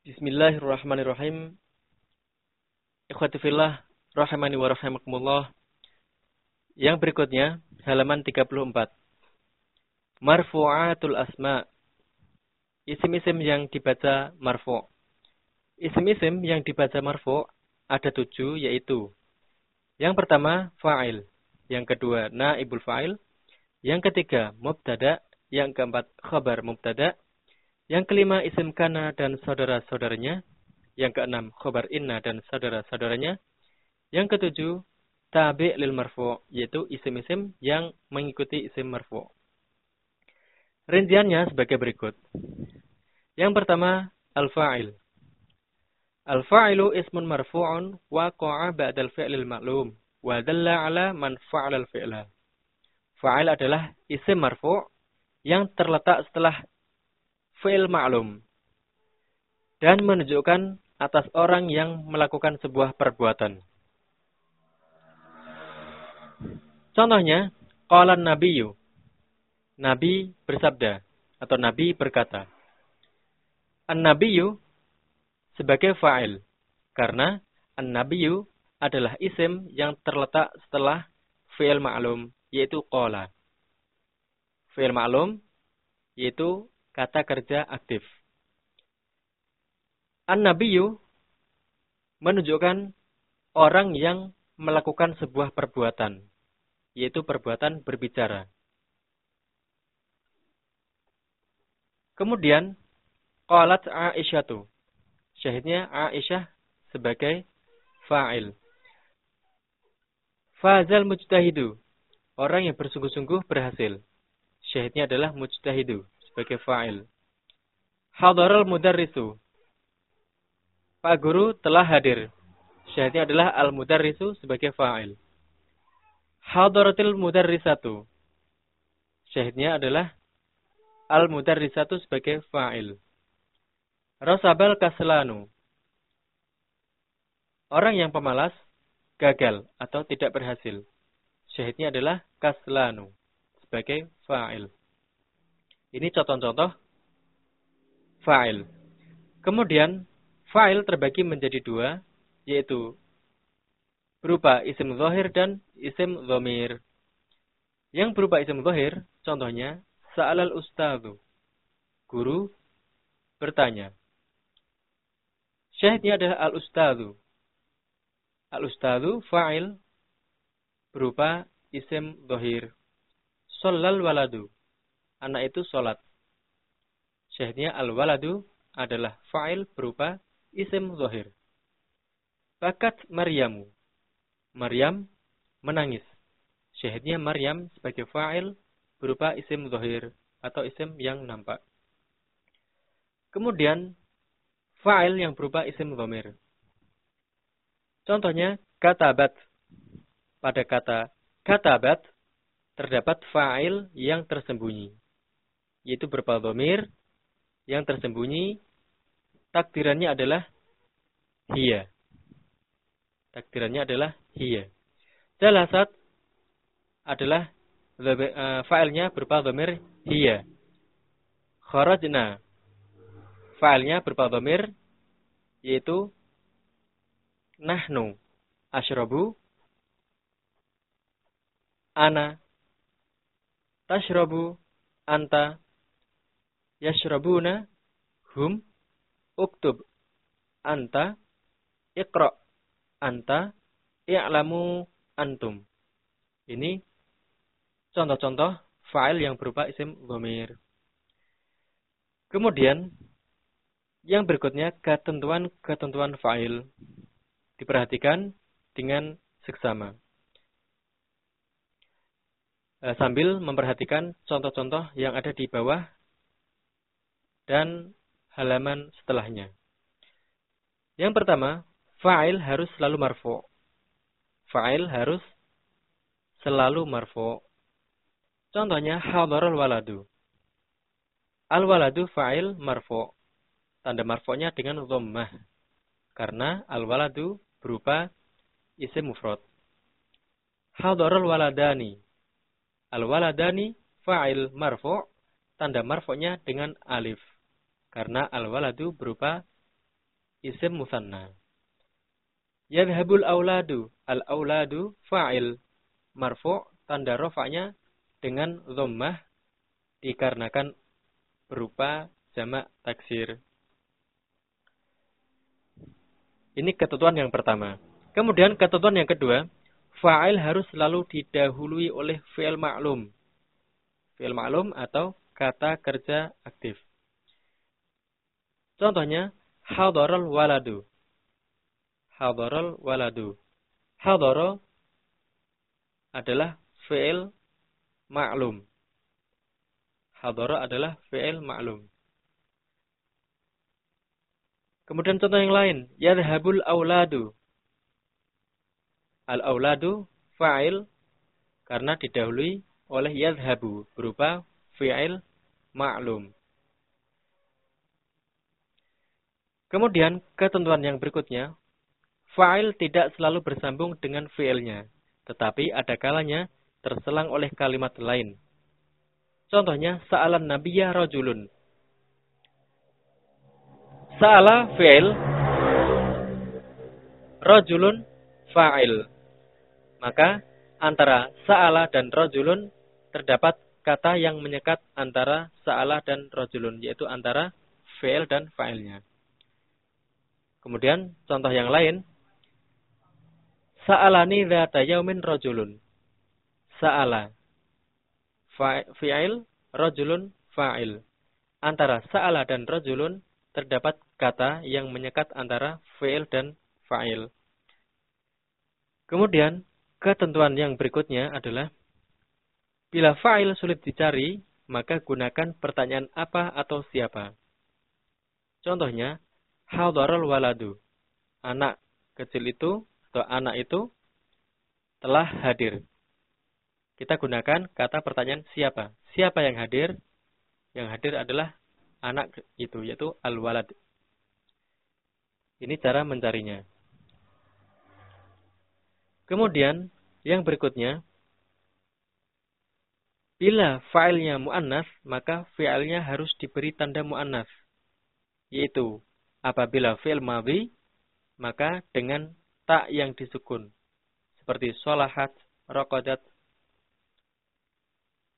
Bismillahirrahmanirrahim. Ikhwati fillah, rahimani wa rahimakumullah. Yang berikutnya, halaman 34. Marfu'atul asma. Isim-isim yang dibaca marfu'. Isim-isim yang dibaca marfu' ada tujuh, yaitu yang pertama, fa'il. Yang kedua, naibul fa'il. Yang ketiga, mubtada. Yang keempat, khabar mubtada. Yang kelima isim kana dan saudara-saudaranya. Yang keenam khobar inna dan saudara-saudaranya. Yang ketujuh tabi lil marfu yaitu isim-isim yang mengikuti isim marfu. Rinciannya sebagai berikut. Yang pertama al-fa'il. Al-fa'ilu ismun marfu'un waqa'a ba'dal fi'lil ma'lum wa dalla 'ala man fa'ala al-fi'la. Fa'il adalah isim marfu' yang terletak setelah fi'il ma'lum dan menunjukkan atas orang yang melakukan sebuah perbuatan. Contohnya, qala nabiyyu. Nabi bersabda atau nabi berkata. An-nabiyyu sebagai fa'il karena an-nabiyyu adalah isim yang terletak setelah fi'il ma'lum yaitu qala. Fi'il ma'lum yaitu kata kerja aktif. An-Nabiyu menunjukkan orang yang melakukan sebuah perbuatan, yaitu perbuatan berbicara. Kemudian, qalat Aisyatu. Syahidnya Aisyah sebagai fa'il. Fazal mujtahidu. Orang yang bersungguh-sungguh berhasil. Syahidnya adalah mujtahidu sebagai fa'il. Hadaral mudarrisu. Pak guru telah hadir. Syahidnya adalah al-mudarrisu sebagai fa'il. Hadaratil mudarrisatu. Syahidnya adalah al-mudarrisatu sebagai fa'il. Rosabal kaslanu. Orang yang pemalas gagal atau tidak berhasil. Syahidnya adalah kaslanu sebagai fa'il. Ini contoh-contoh fa'il. Kemudian fa'il terbagi menjadi dua, yaitu berupa isim zahir dan isim zomir. Yang berupa isim zahir, contohnya, sa'alal ustadu. Guru bertanya. Syahidnya adalah al-ustadu. Al-ustadu fa'il berupa isim zahir. Sallal waladu anak itu sholat. Syahidnya al-waladu adalah fa'il berupa isim zohir. Bakat Maryamu. Maryam menangis. Syahidnya Maryam sebagai fa'il berupa isim zohir atau isim yang nampak. Kemudian fa'il yang berupa isim zomir. Contohnya katabat. Pada kata katabat terdapat fa'il yang tersembunyi yaitu berupa domir yang tersembunyi takdirannya adalah hiya. Takdirannya adalah hiya. Jalasat adalah uh, failnya berupa domir hiya. Kharajna failnya berupa domir yaitu nahnu ashrabu ana tashrabu anta yashrabuna hum uktub anta iqra anta i'lamu antum. Ini contoh-contoh file yang berupa isim dhamir. Kemudian yang berikutnya ketentuan-ketentuan file diperhatikan dengan seksama. Eh, sambil memperhatikan contoh-contoh yang ada di bawah dan halaman setelahnya. Yang pertama, fa'il harus selalu marfu. Fa'il harus selalu marfu. Contohnya hadarul waladu. Al waladu fa'il marfu. Tanda marfu'nya dengan dhammah. Karena al waladu berupa isim mufrad. Hadarul waladani. Al waladani fa'il marfu. Tanda marfu'nya dengan alif karena al-waladu berupa isim musanna. Yadhabul auladu. Al-auladu fa'il. Marfu' tanda rofaknya dengan dhammah dikarenakan berupa jamak taksir. Ini ketentuan yang pertama. Kemudian ketentuan yang kedua, fa'il harus selalu didahului oleh fi'il maklum. Fi'il maklum atau kata kerja aktif. Contohnya, hadaral waladu hadaral waladu. Hadara adalah fi'il ma'lum. Hadara adalah fi'il ma'lum. Kemudian contoh yang lain, yadhabul auladu. Al-auladu fa'il karena didahului oleh yadhabu berupa fi'il ma'lum. Kemudian ketentuan yang berikutnya, Fa'il tidak selalu bersambung dengan fi'ilnya, tetapi ada kalanya terselang oleh kalimat lain. Contohnya, sa'alan nabiyya rajulun. Sa'ala fi'il, rajulun fa'il. Maka antara sa'ala dan rajulun terdapat kata yang menyekat antara sa'ala dan rajulun, yaitu antara fi'il dan fa'ilnya. Kemudian contoh yang lain, Sa'alani dhata yaumin rajulun. Sa'ala. Fi'il, rajulun, fa'il. Antara sa'ala dan rajulun terdapat kata yang menyekat antara fi'il dan fa'il. Kemudian, ketentuan yang berikutnya adalah bila fa'il sulit dicari, maka gunakan pertanyaan apa atau siapa. Contohnya, hadarul waladu. Anak kecil itu atau anak itu telah hadir. Kita gunakan kata pertanyaan siapa. Siapa yang hadir? Yang hadir adalah anak itu, yaitu al-walad. Ini cara mencarinya. Kemudian, yang berikutnya, bila failnya mu'annas, maka fi'ilnya harus diberi tanda mu'annas. Yaitu, apabila fi'il madhi, maka dengan tak yang disukun. Seperti solahat, rokodat.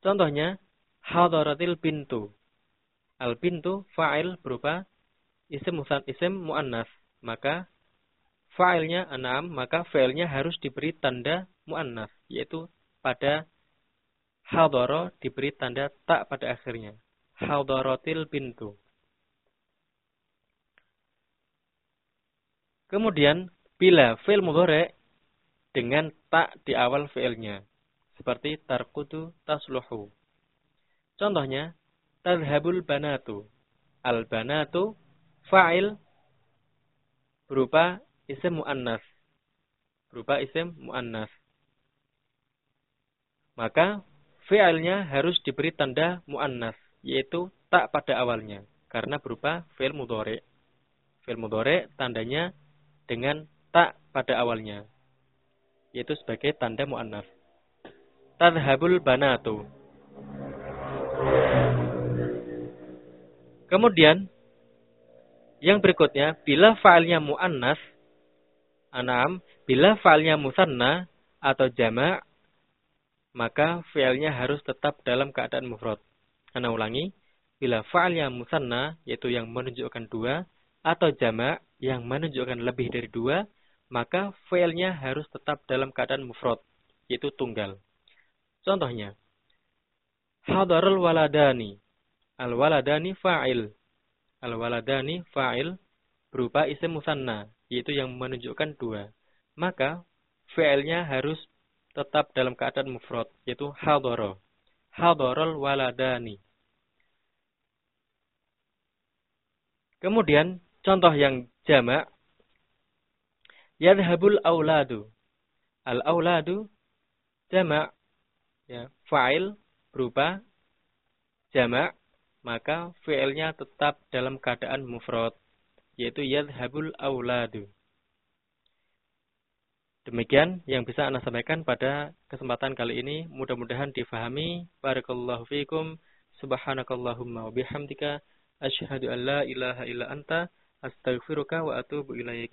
Contohnya, hadaratil pintu. Al pintu fa'il berupa isim isim muannas. Maka fa'ilnya enam, maka fa'ilnya harus diberi tanda muannas, yaitu pada hadara diberi tanda tak pada akhirnya. Hadaratil pintu. Kemudian bila fi'il mudhari dengan tak di awal fi'ilnya. Seperti tarkutu tasluhu. Contohnya, tadhabul banatu. Al banatu fa'il berupa isim mu'annas. Berupa isim mu'annas. Maka fi'ilnya harus diberi tanda mu'annas. Yaitu tak pada awalnya. Karena berupa fi'il mudhari. Fi'il mudhari tandanya dengan tak pada awalnya, yaitu sebagai tanda mu'annaf. Tadhabul banatu. Kemudian, yang berikutnya, bila fa'ilnya mu'annas, anam, bila fa'ilnya musanna atau jama' maka fi'ilnya harus tetap dalam keadaan mufrad. Ana ulangi, bila fa'ilnya musanna, yaitu yang menunjukkan dua, atau jama' yang menunjukkan lebih dari dua, maka failnya harus tetap dalam keadaan mufrad, yaitu tunggal. Contohnya, hadarul waladani. Al-waladani fa'il. Al-waladani fa'il berupa isim musanna, yaitu yang menunjukkan dua. Maka failnya harus tetap dalam keadaan mufrad, yaitu hadara. Hadarul waladani. Kemudian contoh yang jamak yadhabul auladu. Al auladu jama' ya, fa'il berupa jama' maka fi'ilnya tetap dalam keadaan mufrad yaitu yadhabul auladu. Demikian yang bisa Anda sampaikan pada kesempatan kali ini. Mudah-mudahan difahami. Barakallahu fiikum. Subhanakallahumma wa bihamdika. Asyhadu an la ilaha illa anta Astaghfiruka wa atubu ilaik.